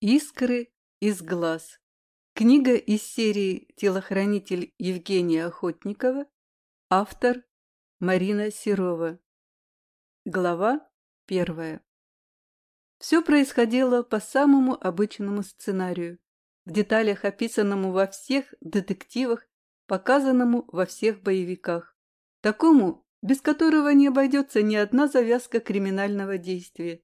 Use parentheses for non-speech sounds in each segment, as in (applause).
Искры из глаз. Книга из серии «Телохранитель Евгения Охотникова». Автор Марина Серова. Глава первая. Все происходило по самому обычному сценарию, в деталях описанному во всех детективах, показанному во всех боевиках. Такому, без которого не обойдется ни одна завязка криминального действия.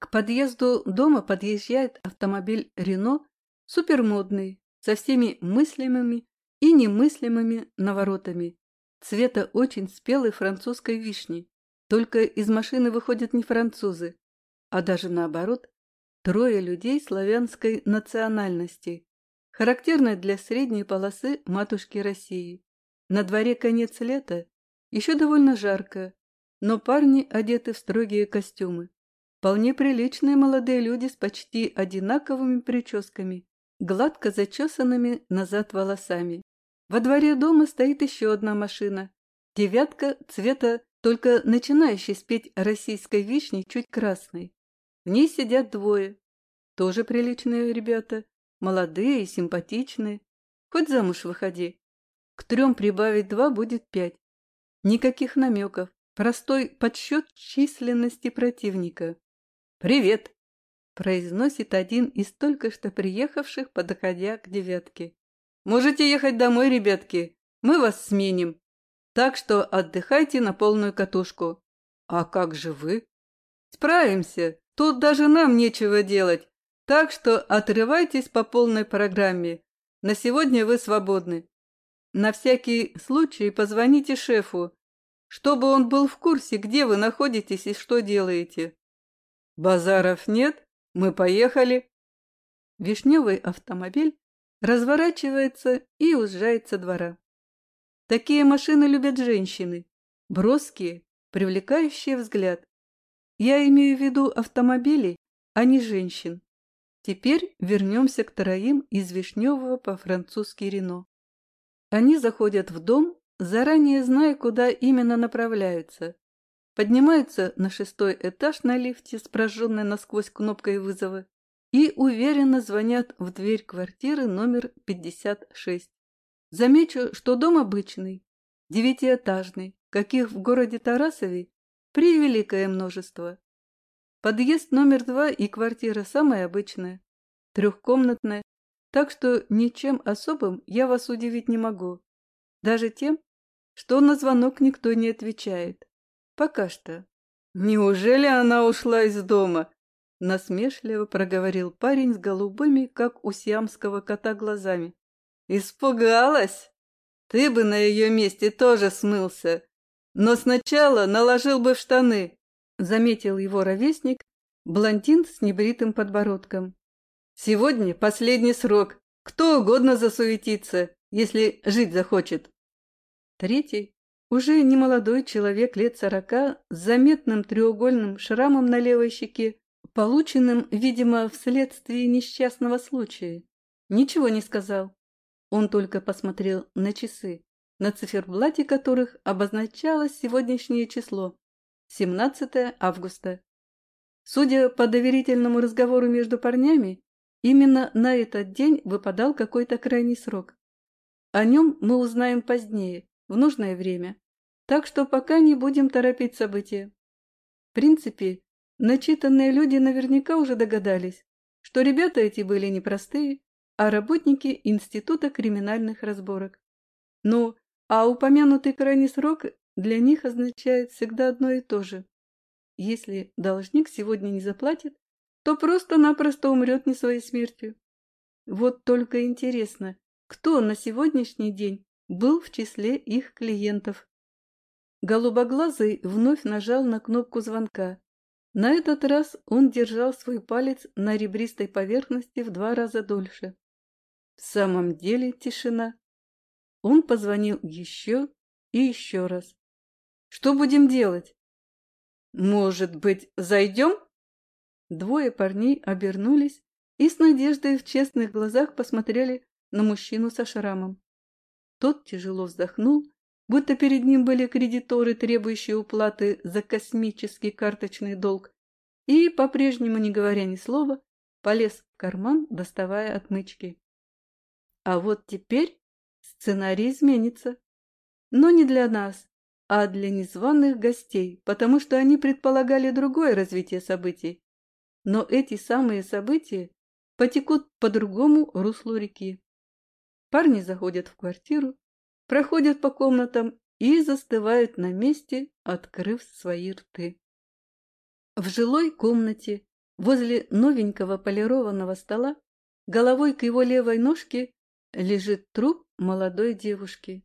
К подъезду дома подъезжает автомобиль «Рено», супермодный, со всеми мыслимыми и немыслимыми наворотами, цвета очень спелой французской вишни. Только из машины выходят не французы, а даже наоборот, трое людей славянской национальности, характерной для средней полосы матушки России. На дворе конец лета, еще довольно жарко, но парни одеты в строгие костюмы. Вполне приличные молодые люди с почти одинаковыми прическами, гладко зачесанными назад волосами. Во дворе дома стоит еще одна машина. Девятка цвета только начинающей спеть российской вишни чуть красной. В ней сидят двое. Тоже приличные ребята. Молодые и симпатичные. Хоть замуж выходи. К трем прибавить два будет пять. Никаких намеков. Простой подсчет численности противника. «Привет!» – произносит один из только что приехавших, подходя к девятке. «Можете ехать домой, ребятки, мы вас сменим. Так что отдыхайте на полную катушку». «А как же вы?» «Справимся, тут даже нам нечего делать, так что отрывайтесь по полной программе. На сегодня вы свободны. На всякий случай позвоните шефу, чтобы он был в курсе, где вы находитесь и что делаете». «Базаров нет? Мы поехали!» Вишневый автомобиль разворачивается и уезжает со двора. Такие машины любят женщины, броские, привлекающие взгляд. Я имею в виду автомобили, а не женщин. Теперь вернемся к троим из Вишневого по-французски Рено. Они заходят в дом, заранее зная, куда именно направляются. Поднимаются на шестой этаж на лифте с насквозь кнопкой вызова и уверенно звонят в дверь квартиры номер 56. Замечу, что дом обычный, девятиэтажный, каких в городе Тарасове превеликое множество. Подъезд номер два и квартира самая обычная, трехкомнатная, так что ничем особым я вас удивить не могу. Даже тем, что на звонок никто не отвечает. Пока что. Неужели она ушла из дома? Насмешливо проговорил парень с голубыми, как у сиамского кота, глазами. Испугалась? Ты бы на ее месте тоже смылся. Но сначала наложил бы в штаны, заметил его ровесник, блондин с небритым подбородком. Сегодня последний срок. Кто угодно засуетится, если жить захочет. Третий, уже немолодой человек лет сорока с заметным треугольным шрамом на левой щеке, полученным, видимо, вследствие несчастного случая. Ничего не сказал. Он только посмотрел на часы, на циферблате которых обозначалось сегодняшнее число – 17 августа. Судя по доверительному разговору между парнями, именно на этот день выпадал какой-то крайний срок. О нем мы узнаем позднее, в нужное время. Так что пока не будем торопить события. В принципе, начитанные люди наверняка уже догадались, что ребята эти были непростые, а работники Института криминальных разборок. Ну, а упомянутый крайний срок для них означает всегда одно и то же. Если должник сегодня не заплатит, то просто-напросто умрет не своей смертью. Вот только интересно, кто на сегодняшний день был в числе их клиентов. Голубоглазый вновь нажал на кнопку звонка. На этот раз он держал свой палец на ребристой поверхности в два раза дольше. В самом деле тишина. Он позвонил еще и еще раз. «Что будем делать?» «Может быть, зайдем?» Двое парней обернулись и с надеждой в честных глазах посмотрели на мужчину со шрамом. Тот тяжело вздохнул, будто перед ним были кредиторы, требующие уплаты за космический карточный долг, и, по-прежнему не говоря ни слова, полез в карман, доставая отмычки. А вот теперь сценарий изменится. Но не для нас, а для незваных гостей, потому что они предполагали другое развитие событий. Но эти самые события потекут по другому руслу реки. Парни заходят в квартиру, проходят по комнатам и застывают на месте, открыв свои рты. В жилой комнате, возле новенького полированного стола, головой к его левой ножке лежит труп молодой девушки.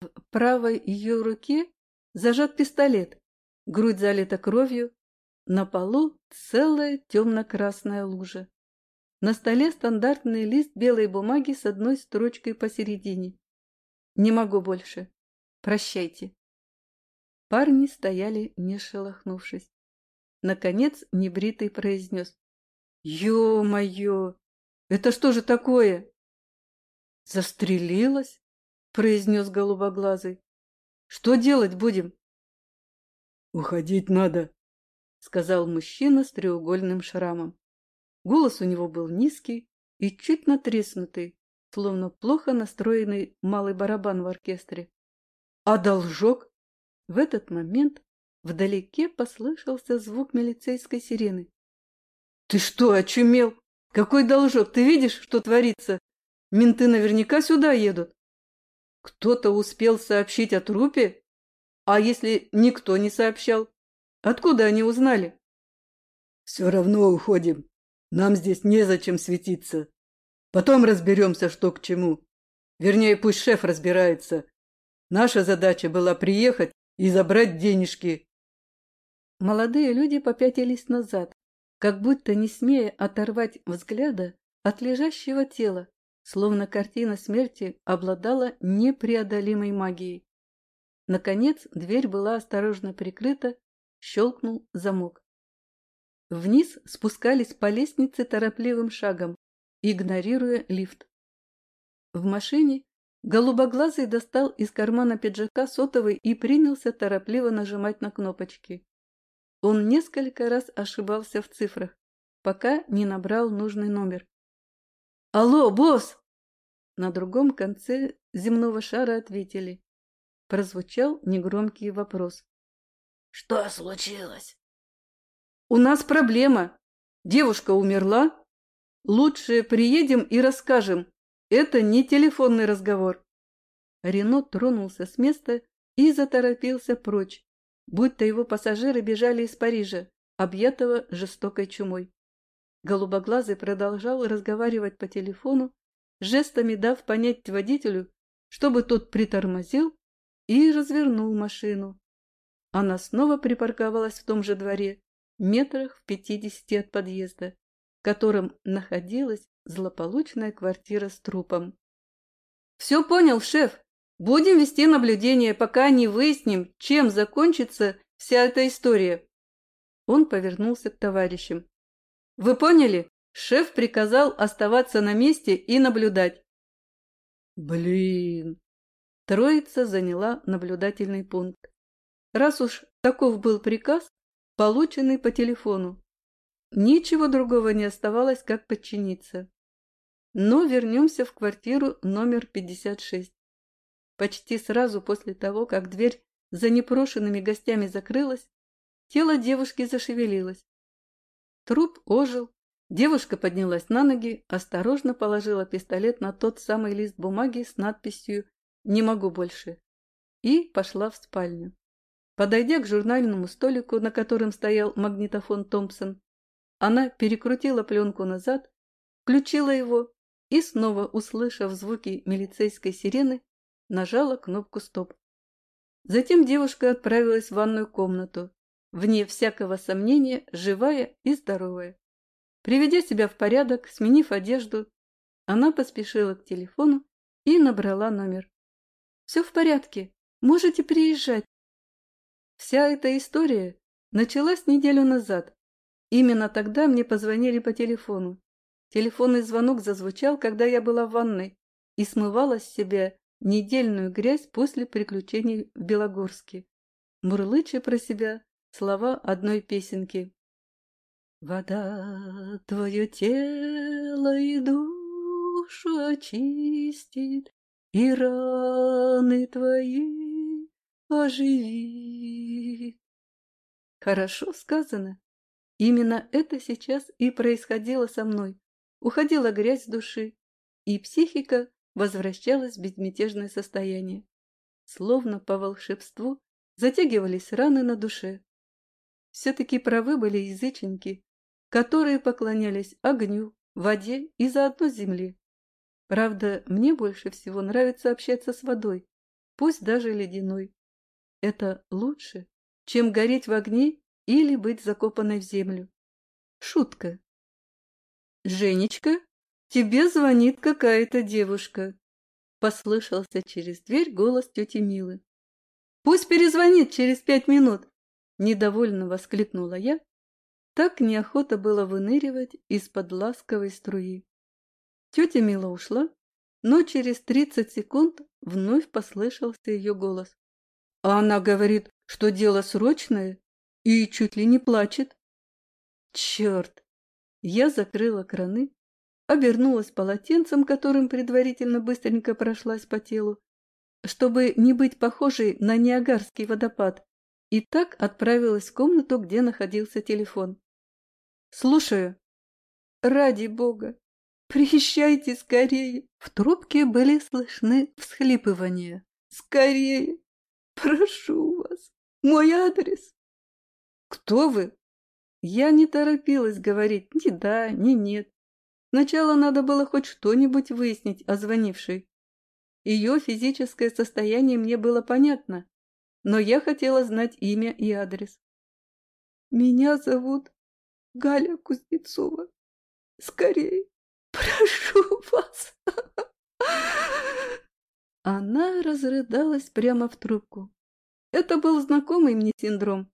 В правой ее руке зажат пистолет, грудь залита кровью, на полу целая темно-красная лужа. На столе стандартный лист белой бумаги с одной строчкой посередине. Не могу больше. Прощайте. Парни стояли, не шелохнувшись. Наконец небритый произнес. «Ё-моё! Это что же такое?» «Застрелилась?» — произнес голубоглазый. «Что делать будем?» «Уходить надо», — сказал мужчина с треугольным шрамом. Голос у него был низкий и чуть натреснутый, словно плохо настроенный малый барабан в оркестре. «А должок?» В этот момент вдалеке послышался звук милицейской сирены. «Ты что, очумел? Какой должок? Ты видишь, что творится? Менты наверняка сюда едут. Кто-то успел сообщить о трупе? А если никто не сообщал? Откуда они узнали?» «Все равно уходим», нам здесь незачем светиться. Потом разберемся, что к чему. Вернее, пусть шеф разбирается. Наша задача была приехать и забрать денежки. Молодые люди попятились назад, как будто не смея оторвать взгляда от лежащего тела, словно картина смерти обладала непреодолимой магией. Наконец дверь была осторожно прикрыта, щелкнул замок. Вниз спускались по лестнице торопливым шагом, игнорируя лифт. В машине голубоглазый достал из кармана пиджака сотовый и принялся торопливо нажимать на кнопочки. Он несколько раз ошибался в цифрах, пока не набрал нужный номер. «Алло, босс!» На другом конце земного шара ответили. Прозвучал негромкий вопрос. «Что случилось?» У нас проблема. Девушка умерла. Лучше приедем и расскажем. Это не телефонный разговор. Рено тронулся с места и заторопился прочь, будто его пассажиры бежали из Парижа, объятого жестокой чумой. Голубоглазый продолжал разговаривать по телефону, жестами дав понять водителю, чтобы тот притормозил и развернул машину. Она снова припарковалась в том же дворе, метрах в пятидесяти от подъезда, в котором находилась злополучная квартира с трупом. «Все понял, шеф. Будем вести наблюдение, пока не выясним, чем закончится вся эта история». Он повернулся к товарищам. «Вы поняли? Шеф приказал оставаться на месте и наблюдать». «Блин!» Троица заняла наблюдательный пункт. Раз уж таков был приказ, полученный по телефону. Ничего другого не оставалось, как подчиниться. Но вернемся в квартиру номер 56. Почти сразу после того, как дверь за непрошенными гостями закрылась, тело девушки зашевелилось. Труп ожил, девушка поднялась на ноги, осторожно положила пистолет на тот самый лист бумаги с надписью «Не могу больше» и пошла в спальню. Подойдя к журнальному столику, на котором стоял магнитофон Томпсон, она перекрутила пленку назад, включила его и, снова услышав звуки милицейской сирены, нажала кнопку «Стоп». Затем девушка отправилась в ванную комнату, вне всякого сомнения, живая и здоровая. Приведя себя в порядок, сменив одежду, она поспешила к телефону и набрала номер. «Все в порядке, можете приезжать», Вся эта история началась неделю назад. Именно тогда мне позвонили по телефону. Телефонный звонок зазвучал, когда я была в ванной и смывала с себя недельную грязь после приключений в Белогорске, мурлыча про себя слова одной песенки. Вода твое тело и душу очистит, И раны твои оживит. Хорошо сказано. Именно это сейчас и происходило со мной. Уходила грязь души, и психика возвращалась в безмятежное состояние. Словно по волшебству затягивались раны на душе. Все-таки правы были язычники, которые поклонялись огню, воде и заодно земле. Правда, мне больше всего нравится общаться с водой, пусть даже ледяной. Это лучше, чем гореть в огне или быть закопанной в землю. Шутка. «Женечка, тебе звонит какая-то девушка», — послышался через дверь голос тети Милы. «Пусть перезвонит через пять минут», — недовольно воскликнула я так неохота было выныривать из-под ласковой струи. Тетя Мила ушла, но через тридцать секунд вновь послышался ее голос. А она говорит, что дело срочное и чуть ли не плачет. Черт! Я закрыла краны, обернулась полотенцем, которым предварительно быстренько прошлась по телу, чтобы не быть похожей на Ниагарский водопад, и так отправилась в комнату, где находился телефон. «Слушаю». «Ради бога, приезжайте скорее!» В трубке были слышны всхлипывания. «Скорее! Прошу вас! Мой адрес!» «Кто вы?» Я не торопилась говорить ни да, ни нет. Сначала надо было хоть что-нибудь выяснить о звонившей. Ее физическое состояние мне было понятно, но я хотела знать имя и адрес. «Меня зовут Галя Кузнецова, скорее, прошу вас!» (laughs) Она разрыдалась прямо в трубку. Это был знакомый мне синдром.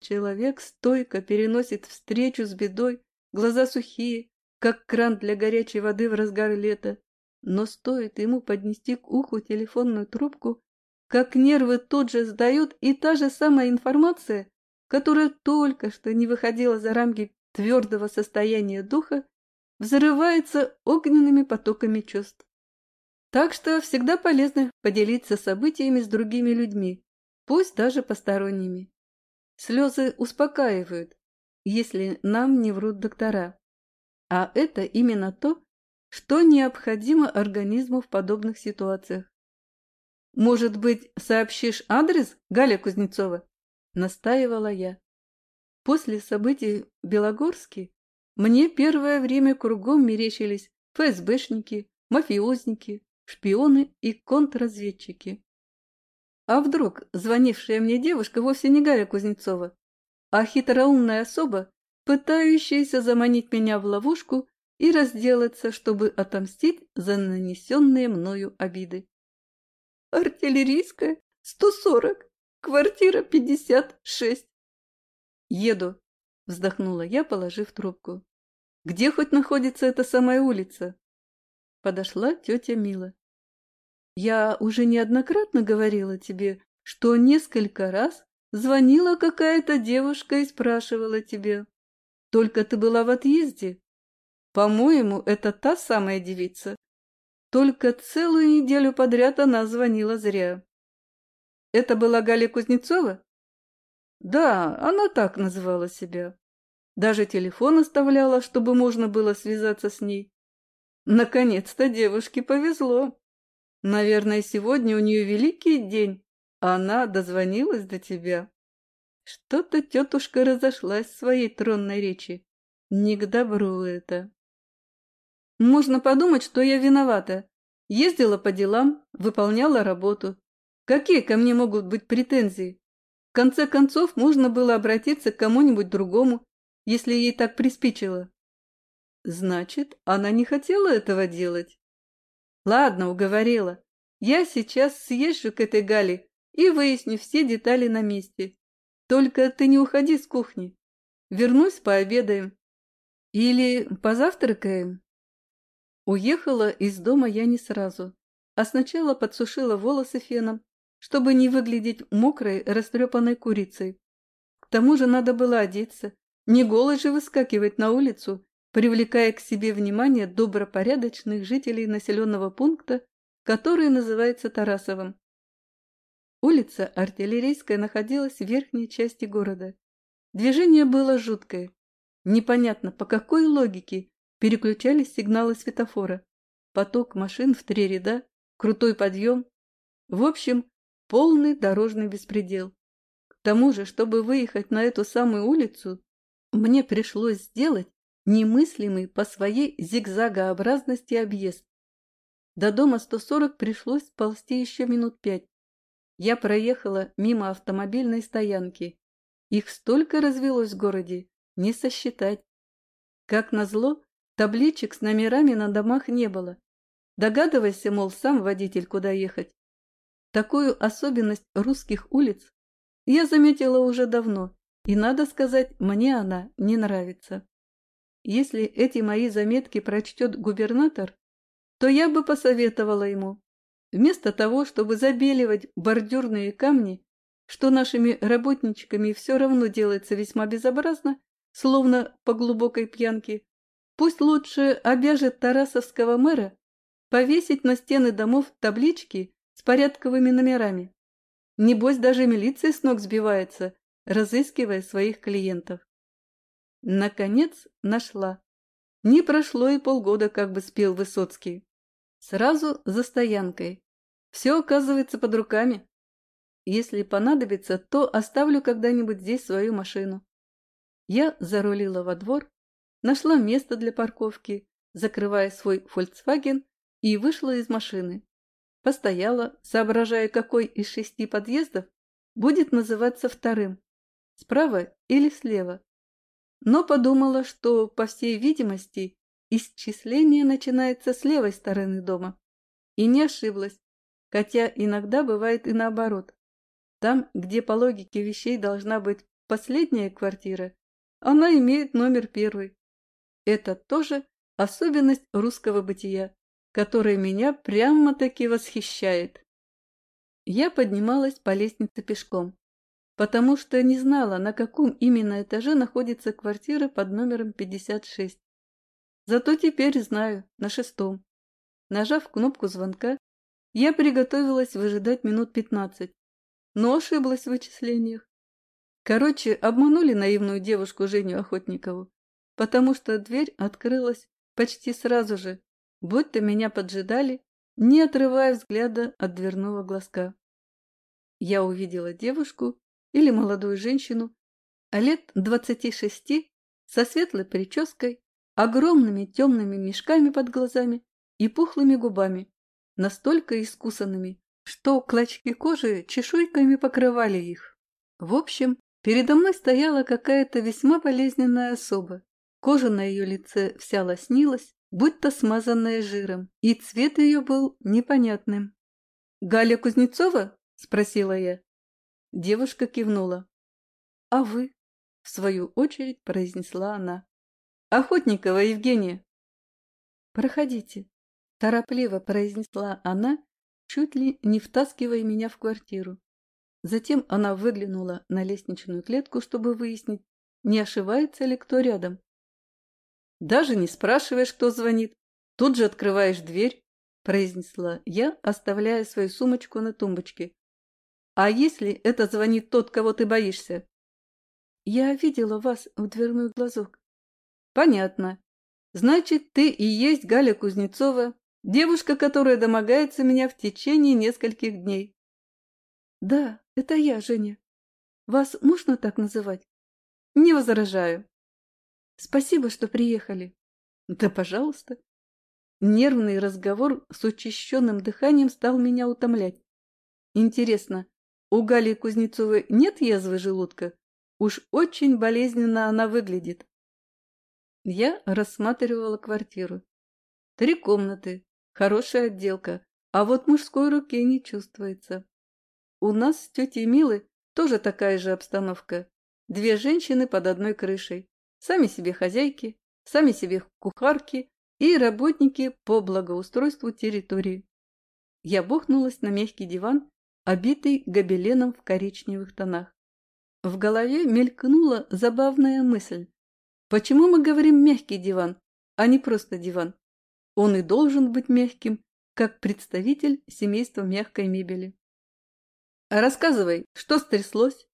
Человек стойко переносит встречу с бедой, глаза сухие, как кран для горячей воды в разгар лета. Но стоит ему поднести к уху телефонную трубку, как нервы тут же сдают, и та же самая информация, которая только что не выходила за рамки твердого состояния духа, взрывается огненными потоками чувств. Так что всегда полезно поделиться событиями с другими людьми, пусть даже посторонними. Слезы успокаивают, если нам не врут доктора. А это именно то, что необходимо организму в подобных ситуациях. «Может быть, сообщишь адрес, Галя Кузнецова?» – настаивала я. После событий в Белогорске мне первое время кругом мерещились ФСБшники, мафиозники, шпионы и контрразведчики. А вдруг звонившая мне девушка вовсе не Галя Кузнецова, а хитроумная особа, пытающаяся заманить меня в ловушку и разделаться, чтобы отомстить за нанесенные мною обиды. Артиллерийская, 140, квартира 56. Еду, вздохнула я, положив трубку. Где хоть находится эта самая улица? Подошла тетя Мила. Я уже неоднократно говорила тебе, что несколько раз звонила какая-то девушка и спрашивала тебе. Только ты была в отъезде. По-моему, это та самая девица. Только целую неделю подряд она звонила зря. Это была Галя Кузнецова? Да, она так называла себя. Даже телефон оставляла, чтобы можно было связаться с ней. Наконец-то девушке повезло. Наверное, сегодня у нее великий день, а она дозвонилась до тебя. Что-то тетушка разошлась в своей тронной речи. Не к добру это. Можно подумать, что я виновата. Ездила по делам, выполняла работу. Какие ко мне могут быть претензии? В конце концов, можно было обратиться к кому-нибудь другому, если ей так приспичило. Значит, она не хотела этого делать. Ладно, уговорила. Я сейчас съезжу к этой Гале и выясню все детали на месте. Только ты не уходи с кухни. Вернусь, пообедаем. Или позавтракаем. Уехала из дома я не сразу, а сначала подсушила волосы феном, чтобы не выглядеть мокрой, растрепанной курицей. К тому же надо было одеться, Не голый же выскакивать на улицу, привлекая к себе внимание добропорядочных жителей населенного пункта, который называется Тарасовым. Улица Артиллерийская находилась в верхней части города. Движение было жуткое. Непонятно, по какой логике переключались сигналы светофора. Поток машин в три ряда, крутой подъем. В общем, полный дорожный беспредел. К тому же, чтобы выехать на эту самую улицу, мне пришлось сделать немыслимый по своей зигзагообразности объезд. До дома 140 пришлось ползти еще минут пять. Я проехала мимо автомобильной стоянки. Их столько развелось в городе, не сосчитать. Как назло, табличек с номерами на домах не было. Догадывайся, мол, сам водитель, куда ехать. Такую особенность русских улиц я заметила уже давно, и, надо сказать, мне она не нравится. Если эти мои заметки прочтет губернатор, то я бы посоветовала ему, вместо того, чтобы забеливать бордюрные камни, что нашими работничками все равно делается весьма безобразно, словно по глубокой пьянке, пусть лучше обяжет тарасовского мэра повесить на стены домов таблички с порядковыми номерами. Небось, даже милиция с ног сбивается, разыскивая своих клиентов. Наконец нашла. Не прошло и полгода, как бы спел Высоцкий. Сразу за стоянкой. Все оказывается под руками. Если понадобится, то оставлю когда-нибудь здесь свою машину. Я зарулила во двор, нашла место для парковки, закрывая свой Volkswagen и вышла из машины. Постояла, соображая, какой из шести подъездов будет называться вторым, справа или слева. Но подумала, что, по всей видимости, Исчисление начинается с левой стороны дома. И не ошиблась, хотя иногда бывает и наоборот. Там, где по логике вещей должна быть последняя квартира, она имеет номер первый. Это тоже особенность русского бытия, которая меня прямо-таки восхищает. Я поднималась по лестнице пешком, потому что не знала, на каком именно этаже находится квартира под номером 56. Зато теперь знаю, на шестом. Нажав кнопку звонка, я приготовилась выжидать минут пятнадцать, но ошиблась в вычислениях. Короче, обманули наивную девушку Женю Охотникову, потому что дверь открылась почти сразу же, будто меня поджидали, не отрывая взгляда от дверного глазка. Я увидела девушку или молодую женщину, а лет двадцати шести, со светлой прической огромными темными мешками под глазами и пухлыми губами, настолько искусанными, что клочки кожи чешуйками покрывали их. В общем, передо мной стояла какая-то весьма болезненная особа. Кожа на ее лице вся лоснилась, будто смазанная жиром, и цвет ее был непонятным. «Галя Кузнецова?» – спросила я. Девушка кивнула. «А вы?» – в свою очередь произнесла она. Охотникова Евгения. Проходите, торопливо произнесла она, чуть ли не втаскивая меня в квартиру. Затем она выглянула на лестничную клетку, чтобы выяснить, не ошибается ли кто рядом. Даже не спрашиваешь, кто звонит. Тут же открываешь дверь, произнесла я, оставляя свою сумочку на тумбочке. А если это звонит тот, кого ты боишься? Я видела вас в дверной глазок. Понятно. Значит, ты и есть Галя Кузнецова, девушка, которая домогается меня в течение нескольких дней. Да, это я, Женя. Вас можно так называть? Не возражаю. Спасибо, что приехали. Да, пожалуйста. Нервный разговор с учащенным дыханием стал меня утомлять. Интересно, у Гали Кузнецовой нет язвы желудка? Уж очень болезненно она выглядит. Я рассматривала квартиру. Три комнаты, хорошая отделка, а вот мужской руки не чувствуется. У нас с тетей Милой тоже такая же обстановка. Две женщины под одной крышей. Сами себе хозяйки, сами себе кухарки и работники по благоустройству территории. Я бухнулась на мягкий диван, обитый гобеленом в коричневых тонах. В голове мелькнула забавная мысль Почему мы говорим «мягкий диван», а не просто диван? Он и должен быть мягким, как представитель семейства мягкой мебели. Рассказывай, что стряслось?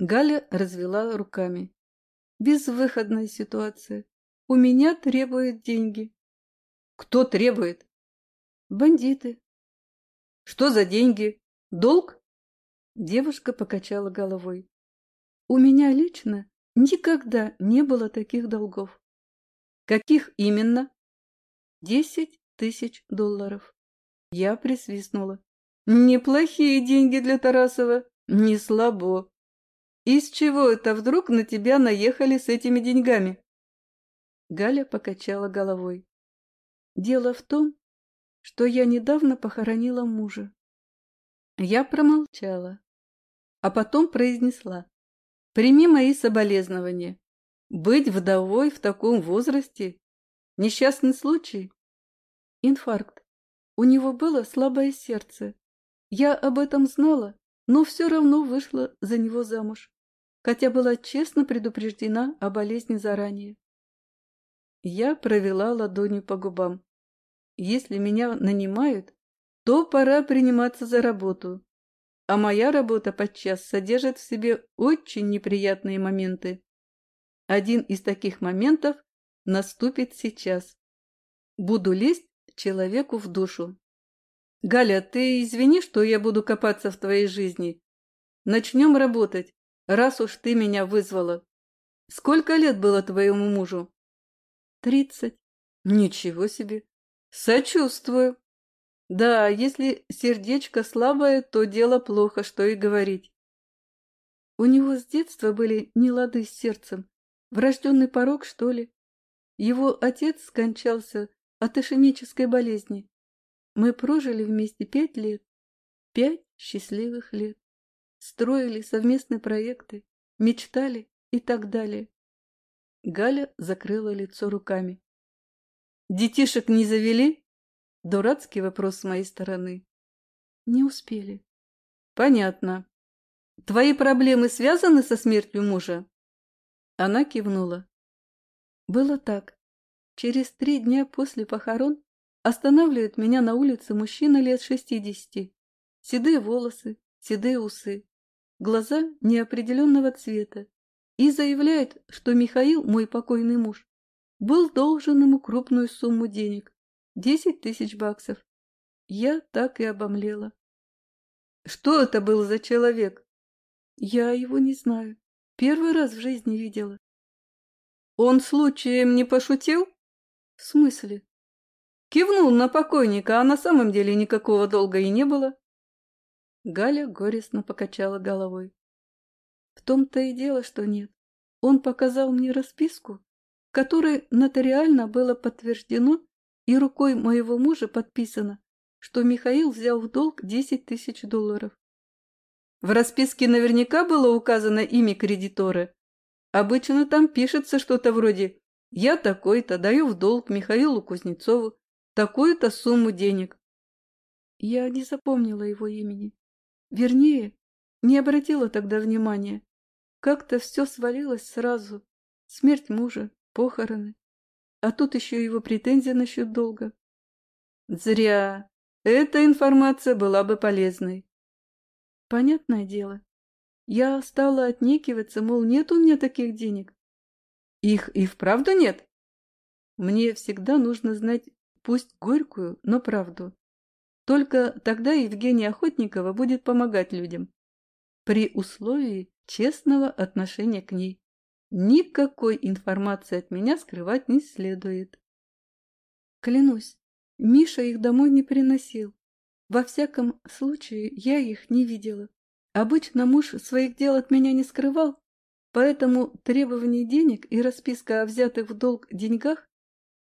Галя развела руками. Безвыходная ситуация. У меня требуют деньги. Кто требует? Бандиты. Что за деньги? Долг? Девушка покачала головой. У меня лично никогда не было таких долгов. Каких именно? Десять тысяч долларов. Я присвистнула. Неплохие деньги для Тарасова. Не слабо. Из чего это вдруг на тебя наехали с этими деньгами? Галя покачала головой. Дело в том, что я недавно похоронила мужа. Я промолчала, а потом произнесла. Прими мои соболезнования. Быть вдовой в таком возрасте – несчастный случай. Инфаркт. У него было слабое сердце. Я об этом знала, но все равно вышла за него замуж, хотя была честно предупреждена о болезни заранее. Я провела ладонью по губам. Если меня нанимают, то пора приниматься за работу. А моя работа подчас содержит в себе очень неприятные моменты. Один из таких моментов наступит сейчас. Буду лезть человеку в душу. Галя, ты извини, что я буду копаться в твоей жизни. Начнем работать, раз уж ты меня вызвала. Сколько лет было твоему мужу? Тридцать. Ничего себе. Сочувствую. Да, если сердечко слабое, то дело плохо, что и говорить. У него с детства были нелады с сердцем. Врожденный порог, что ли? Его отец скончался от ишемической болезни. Мы прожили вместе пять лет. Пять счастливых лет. Строили совместные проекты, мечтали и так далее. Галя закрыла лицо руками. Детишек не завели? Дурацкий вопрос с моей стороны. Не успели. Понятно. Твои проблемы связаны со смертью мужа? Она кивнула. Было так. Через три дня после похорон останавливает меня на улице мужчина лет шестидесяти. Седые волосы, седые усы, глаза неопределенного цвета и заявляет, что Михаил, мой покойный муж, был должен ему крупную сумму денег – десять тысяч баксов. Я так и обомлела. Что это был за человек? Я его не знаю. Первый раз в жизни видела. Он случаем не пошутил? В смысле? Кивнул на покойника, а на самом деле никакого долга и не было. Галя горестно покачала головой. В том-то и дело, что нет. Он показал мне расписку, в которой нотариально было подтверждено и рукой моего мужа подписано, что Михаил взял в долг 10 тысяч долларов. В расписке наверняка было указано имя кредитора. Обычно там пишется что-то вроде «Я такой-то даю в долг Михаилу Кузнецову такую-то сумму денег». Я не запомнила его имени. Вернее, не обратила тогда внимания. Как-то все свалилось сразу. Смерть мужа, похороны. А тут еще его претензия насчет долга. Зря. Эта информация была бы полезной. Понятное дело. Я стала отнекиваться, мол, нет у меня таких денег. Их и вправду нет? Мне всегда нужно знать, пусть горькую, но правду. Только тогда Евгения Охотникова будет помогать людям. При условии честного отношения к ней. Никакой информации от меня скрывать не следует. Клянусь, Миша их домой не приносил. Во всяком случае, я их не видела. Обычно муж своих дел от меня не скрывал, поэтому требование денег и расписка о взятых в долг деньгах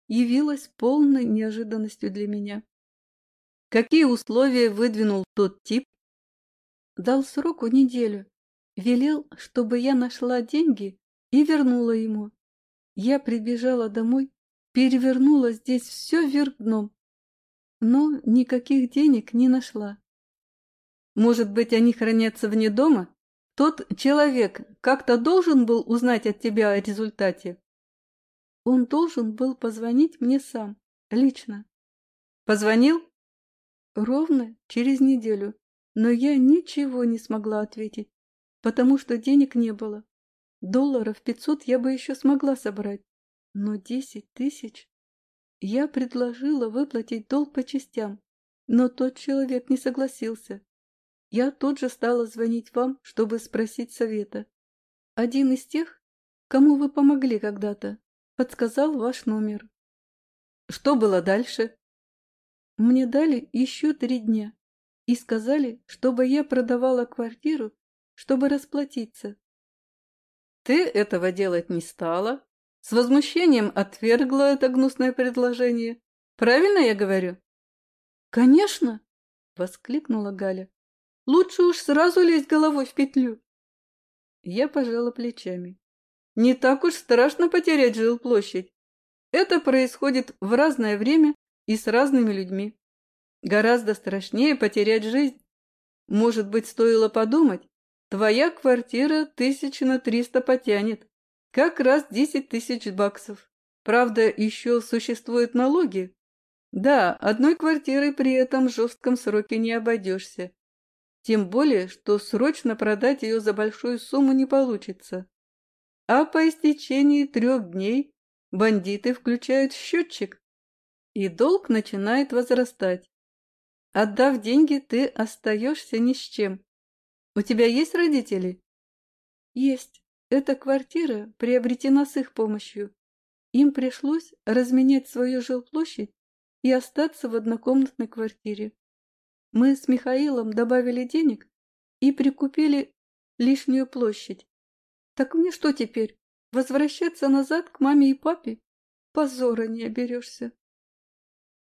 явилась полной неожиданностью для меня. Какие условия выдвинул тот тип? Дал сроку неделю. Велел, чтобы я нашла деньги и вернула ему. Я прибежала домой, перевернула здесь все вверх дном, но никаких денег не нашла. Может быть, они хранятся вне дома? Тот человек как-то должен был узнать от тебя о результате? Он должен был позвонить мне сам, лично. Позвонил? Ровно через неделю, но я ничего не смогла ответить, потому что денег не было. Долларов пятьсот я бы еще смогла собрать, но десять тысяч... Я предложила выплатить долг по частям, но тот человек не согласился. Я тут же стала звонить вам, чтобы спросить совета. Один из тех, кому вы помогли когда-то, подсказал ваш номер. Что было дальше? Мне дали еще три дня и сказали, чтобы я продавала квартиру, чтобы расплатиться. Ты этого делать не стала, с возмущением отвергла это гнусное предложение. Правильно я говорю? Конечно, воскликнула Галя. Лучше уж сразу лезть головой в петлю. Я пожала плечами. Не так уж страшно потерять жилплощадь. Это происходит в разное время и с разными людьми. Гораздо страшнее потерять жизнь. Может быть, стоило подумать, твоя квартира тысячи на триста потянет. Как раз десять тысяч баксов. Правда, еще существуют налоги. Да, одной квартирой при этом жестком сроке не обойдешься. Тем более, что срочно продать ее за большую сумму не получится. А по истечении трех дней бандиты включают счетчик, и долг начинает возрастать. Отдав деньги, ты остаешься ни с чем. У тебя есть родители? Есть. Эта квартира приобретена с их помощью. Им пришлось разменять свою жилплощадь и остаться в однокомнатной квартире. Мы с Михаилом добавили денег и прикупили лишнюю площадь. Так мне что теперь, возвращаться назад к маме и папе? Позора не оберешься.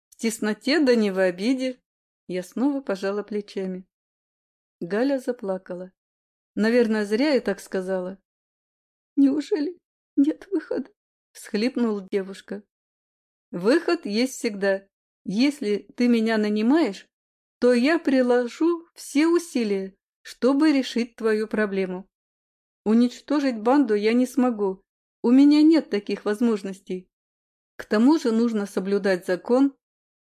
В тесноте да не в обиде. Я снова пожала плечами. Галя заплакала. Наверное, зря я так сказала. Неужели нет выхода? Всхлипнула девушка. Выход есть всегда. Если ты меня нанимаешь, то я приложу все усилия, чтобы решить твою проблему. Уничтожить банду я не смогу. У меня нет таких возможностей. К тому же нужно соблюдать закон.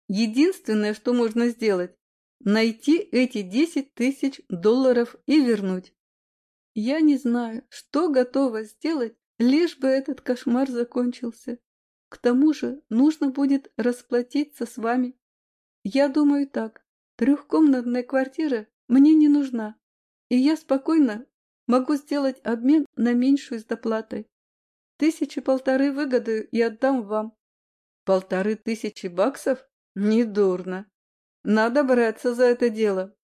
Единственное, что можно сделать, найти эти десять тысяч долларов и вернуть. Я не знаю, что готова сделать, лишь бы этот кошмар закончился. К тому же нужно будет расплатиться с вами. Я думаю так, трехкомнатная квартира мне не нужна, и я спокойно могу сделать обмен на меньшую с доплатой. Тысячи полторы выгоды и отдам вам. Полторы тысячи баксов? Недурно. Надо браться за это дело.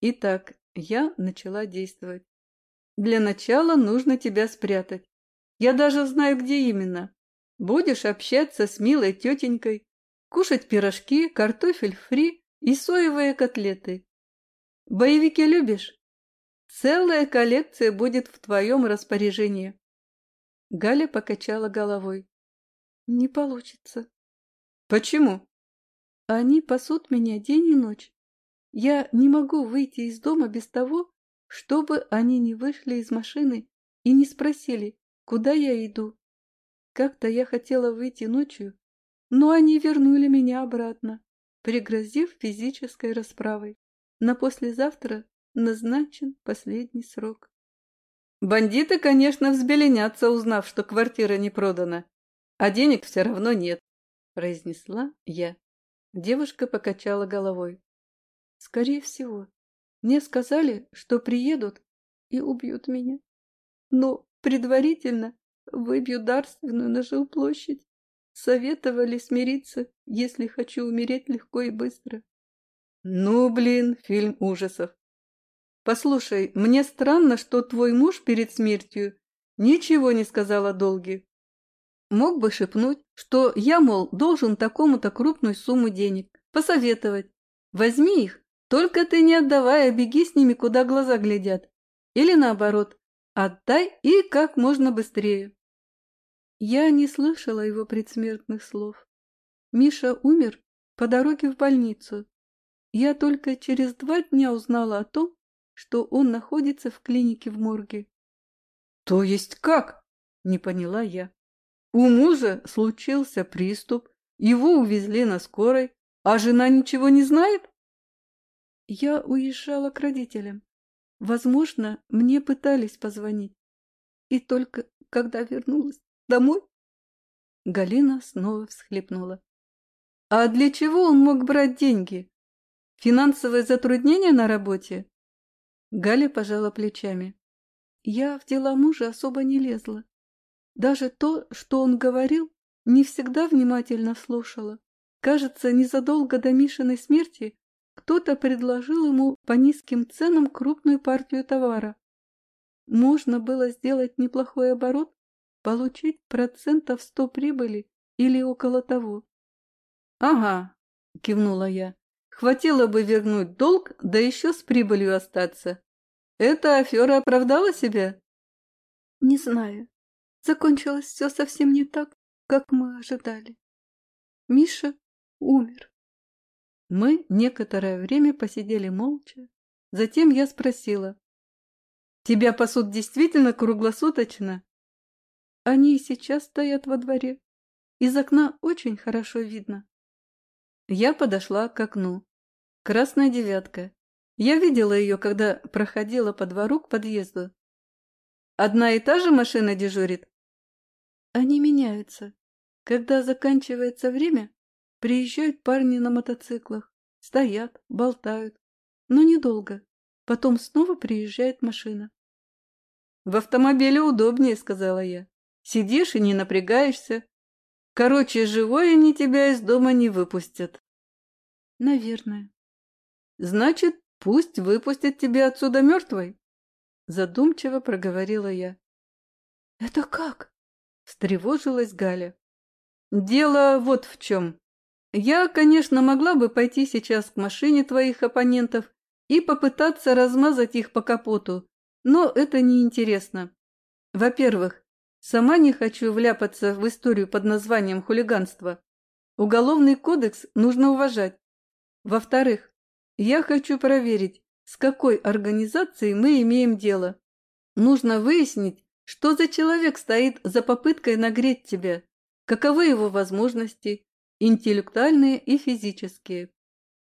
Итак, я начала действовать. Для начала нужно тебя спрятать. Я даже знаю, где именно. Будешь общаться с милой тетенькой, кушать пирожки, картофель фри и соевые котлеты. Боевики любишь? Целая коллекция будет в твоем распоряжении. Галя покачала головой. Не получится. Почему? Они пасут меня день и ночь. Я не могу выйти из дома без того, чтобы они не вышли из машины и не спросили, куда я иду. Как-то я хотела выйти ночью, но они вернули меня обратно, пригрозив физической расправой. На послезавтра назначен последний срок. Бандиты, конечно, взбеленятся, узнав, что квартира не продана, а денег все равно нет, произнесла я. Девушка покачала головой. Скорее всего, мне сказали, что приедут и убьют меня. Но предварительно выбью дарственную на жилплощадь. Советовали смириться, если хочу умереть легко и быстро. Ну, блин, фильм ужасов. Послушай, мне странно, что твой муж перед смертью ничего не сказал о долге. Мог бы шепнуть, что я, мол, должен такому-то крупную сумму денег, посоветовать. Возьми их только ты не отдавай, а беги с ними, куда глаза глядят. Или наоборот, отдай и как можно быстрее. Я не слышала его предсмертных слов. Миша умер по дороге в больницу. Я только через два дня узнала о том, что он находится в клинике в морге. То есть как? Не поняла я. У мужа случился приступ, его увезли на скорой, а жена ничего не знает? Я уезжала к родителям. Возможно, мне пытались позвонить. И только когда вернулась домой... Галина снова всхлипнула. А для чего он мог брать деньги? Финансовые затруднения на работе? Галя пожала плечами. Я в дела мужа особо не лезла. Даже то, что он говорил, не всегда внимательно слушала. Кажется, незадолго до Мишиной смерти кто-то предложил ему по низким ценам крупную партию товара. Можно было сделать неплохой оборот, получить процентов сто прибыли или около того. «Ага», — кивнула я, — «хватило бы вернуть долг, да еще с прибылью остаться. Эта афера оправдала себя?» «Не знаю. Закончилось все совсем не так, как мы ожидали. Миша умер. Мы некоторое время посидели молча. Затем я спросила. «Тебя пасут действительно круглосуточно?» Они и сейчас стоят во дворе. Из окна очень хорошо видно. Я подошла к окну. Красная девятка. Я видела ее, когда проходила по двору к подъезду. Одна и та же машина дежурит? Они меняются. Когда заканчивается время, приезжают парни на мотоциклах, стоят, болтают, но недолго. Потом снова приезжает машина. «В автомобиле удобнее», — сказала я. «Сидишь и не напрягаешься. Короче, живой они тебя из дома не выпустят». «Наверное». «Значит, пусть выпустят тебя отсюда мертвой», — задумчиво проговорила я. «Это как?» Встревожилась Галя. «Дело вот в чем. Я, конечно, могла бы пойти сейчас к машине твоих оппонентов и попытаться размазать их по капоту, но это неинтересно. Во-первых, сама не хочу вляпаться в историю под названием хулиганство. Уголовный кодекс нужно уважать. Во-вторых, я хочу проверить, с какой организацией мы имеем дело. Нужно выяснить, что за человек стоит за попыткой нагреть тебя? Каковы его возможности, интеллектуальные и физические?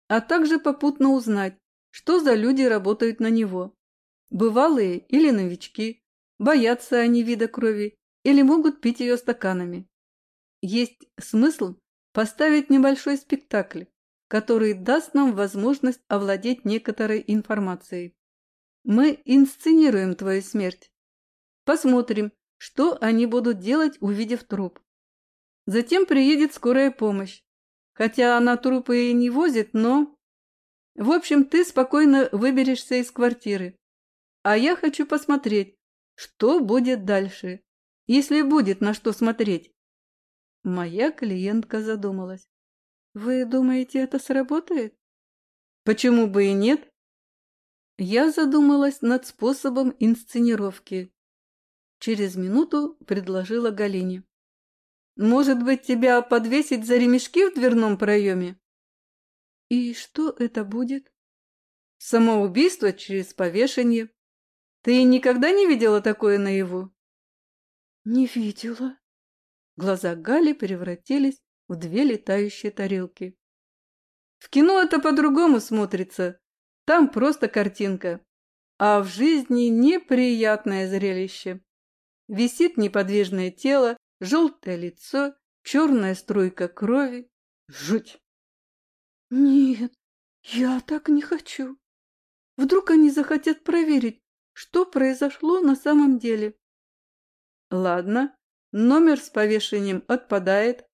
А также попутно узнать, что за люди работают на него. Бывалые или новички, боятся они вида крови или могут пить ее стаканами. Есть смысл поставить небольшой спектакль, который даст нам возможность овладеть некоторой информацией. Мы инсценируем твою смерть, Посмотрим, что они будут делать, увидев труп. Затем приедет скорая помощь. Хотя она трупы и не возит, но... В общем, ты спокойно выберешься из квартиры. А я хочу посмотреть, что будет дальше, если будет на что смотреть. Моя клиентка задумалась. Вы думаете, это сработает? Почему бы и нет? Я задумалась над способом инсценировки. Через минуту предложила Галине. «Может быть, тебя подвесить за ремешки в дверном проеме?» «И что это будет?» «Самоубийство через повешение. Ты никогда не видела такое наяву?» «Не видела». Глаза Гали превратились в две летающие тарелки. «В кино это по-другому смотрится. Там просто картинка. А в жизни неприятное зрелище. Висит неподвижное тело, желтое лицо, черная струйка крови. Жуть! Нет, я так не хочу. Вдруг они захотят проверить, что произошло на самом деле. Ладно, номер с повешением отпадает.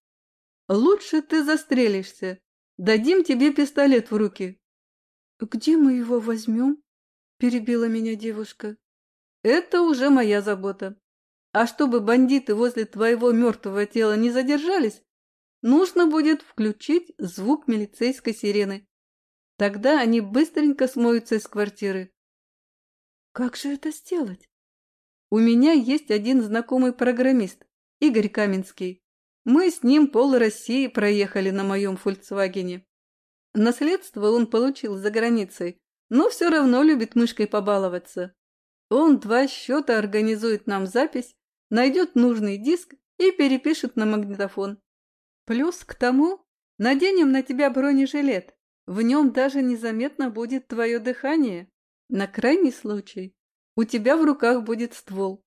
Лучше ты застрелишься. Дадим тебе пистолет в руки. Где мы его возьмем? Перебила меня девушка. Это уже моя забота. А чтобы бандиты возле твоего мертвого тела не задержались, нужно будет включить звук милицейской сирены. Тогда они быстренько смоются из квартиры. Как же это сделать? У меня есть один знакомый программист, Игорь Каменский. Мы с ним пол России проехали на моем «Фольксвагене». Наследство он получил за границей, но все равно любит мышкой побаловаться. Он два счета организует нам запись найдет нужный диск и перепишут на магнитофон. Плюс к тому наденем на тебя бронежилет. В нем даже незаметно будет твое дыхание. На крайний случай у тебя в руках будет ствол.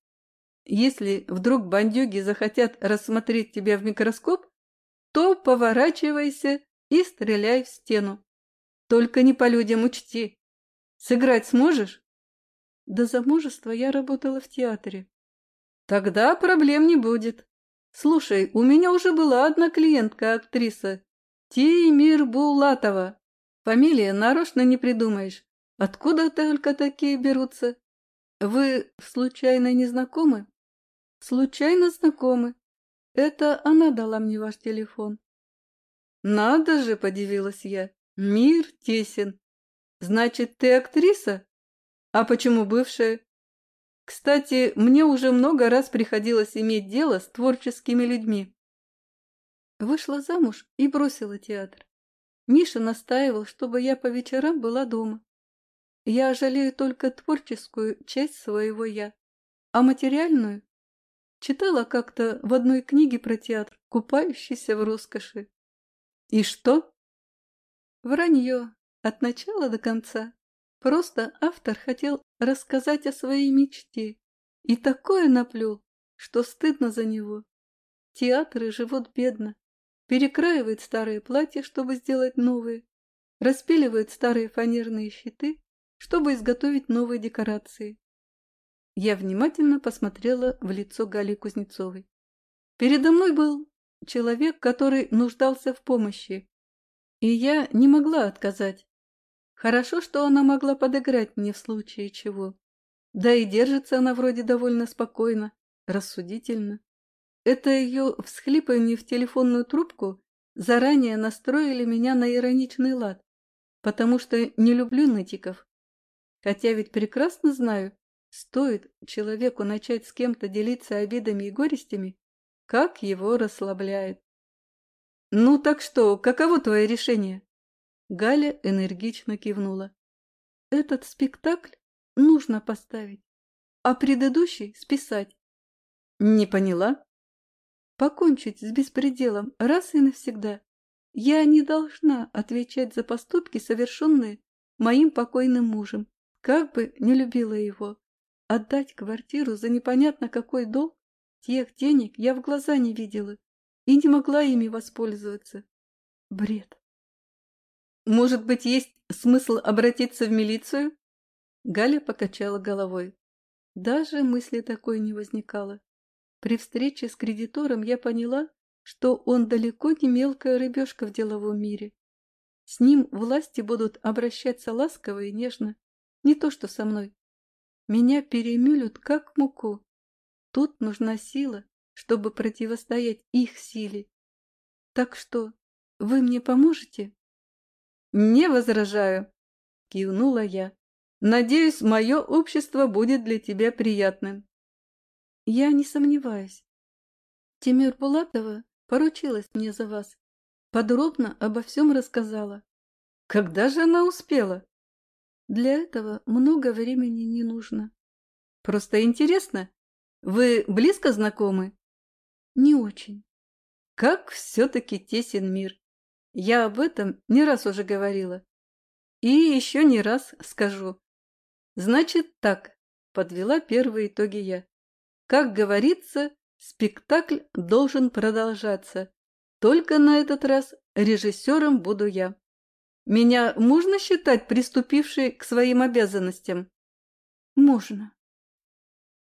Если вдруг бандюги захотят рассмотреть тебя в микроскоп, то поворачивайся и стреляй в стену. Только не по людям учти. Сыграть сможешь? До замужества я работала в театре. Тогда проблем не будет. Слушай, у меня уже была одна клиентка-актриса. Тимир Булатова. Фамилия нарочно не придумаешь. Откуда только такие берутся? Вы случайно не знакомы? Случайно знакомы. Это она дала мне ваш телефон. Надо же, подивилась я. Мир тесен. Значит, ты актриса? А почему бывшая? Кстати, мне уже много раз приходилось иметь дело с творческими людьми. Вышла замуж и бросила театр. Миша настаивал, чтобы я по вечерам была дома. Я жалею только творческую часть своего «я», а материальную читала как-то в одной книге про театр, купающийся в роскоши. И что? Вранье от начала до конца. Просто автор хотел рассказать о своей мечте. И такое наплел, что стыдно за него. Театры живут бедно. Перекраивают старые платья, чтобы сделать новые. Распиливают старые фанерные щиты, чтобы изготовить новые декорации. Я внимательно посмотрела в лицо Гали Кузнецовой. Передо мной был человек, который нуждался в помощи, и я не могла отказать. Хорошо, что она могла подыграть мне в случае чего. Да и держится она вроде довольно спокойно, рассудительно. Это ее всхлипывание в телефонную трубку заранее настроили меня на ироничный лад, потому что не люблю нытиков. Хотя ведь прекрасно знаю, стоит человеку начать с кем-то делиться обидами и горестями, как его расслабляет. «Ну так что, каково твое решение?» Галя энергично кивнула. «Этот спектакль нужно поставить, а предыдущий списать». «Не поняла?» «Покончить с беспределом раз и навсегда. Я не должна отвечать за поступки, совершенные моим покойным мужем, как бы не любила его. Отдать квартиру за непонятно какой долг, тех денег я в глаза не видела и не могла ими воспользоваться. Бред. Может быть, есть смысл обратиться в милицию? Галя покачала головой. Даже мысли такой не возникало. При встрече с кредитором я поняла, что он далеко не мелкая рыбешка в деловом мире. С ним власти будут обращаться ласково и нежно, не то что со мной. Меня перемелют, как муку. Тут нужна сила, чтобы противостоять их силе. Так что, вы мне поможете? Не возражаю, кивнула я. Надеюсь, мое общество будет для тебя приятным. Я не сомневаюсь. Тимир Булатова поручилась мне за вас. Подробно обо всем рассказала. Когда же она успела? Для этого много времени не нужно. Просто интересно, вы близко знакомы? Не очень. Как все-таки тесен мир. Я об этом не раз уже говорила. И еще не раз скажу. Значит так, подвела первые итоги я. Как говорится, спектакль должен продолжаться. Только на этот раз режиссером буду я. Меня можно считать приступившей к своим обязанностям? Можно.